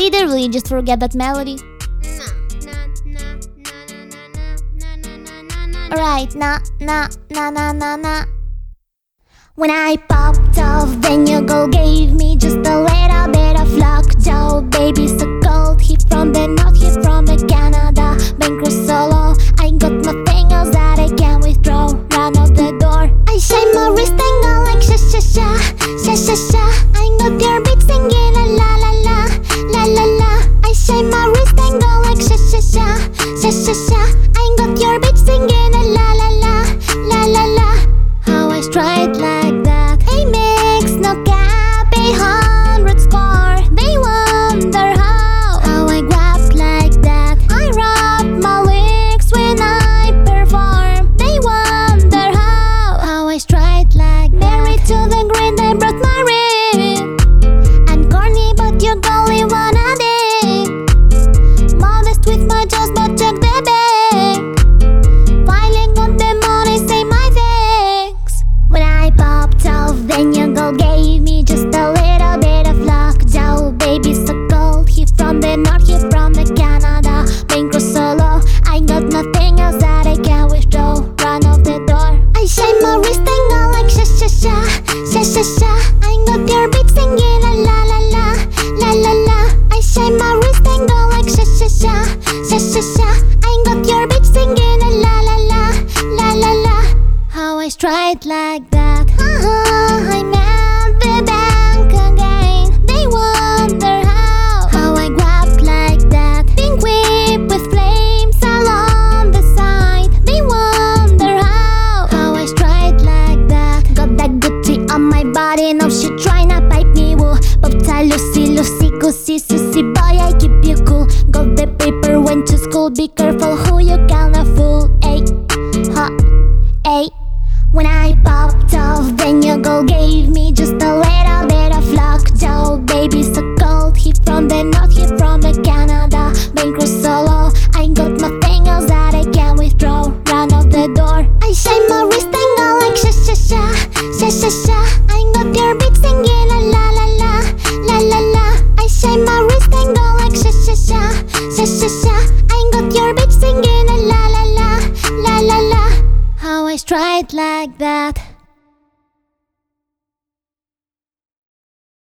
Did I really just forget that melody? Right, na na na na na na. When I popped off, then your girl gave me just a little bit I shine my wrist and go like sha sha sha, sha sha sha. I girl gave me just a little bit of lockjaw. Baby, so cold. He from the north, he from the Canada. Bankroll solo. I got nothing else that I can withdraw. Run off the door. I shine my wrist and go like sha sha sha, sha sha sha. I got your beat singing la la la la, la la la. I shine my wrist and go like sha sha sha, sha sha sha. I got your beat singing la la la, la la la. How I stride like that. Woo. Bobta Lucy, Lucy, Goosey, Susie, boy, I keep you cool. Got the paper, went to school. Be careful who you gonna fool. Ay, ha, ay. When I popped off, then your girl gave me just a I stride like that.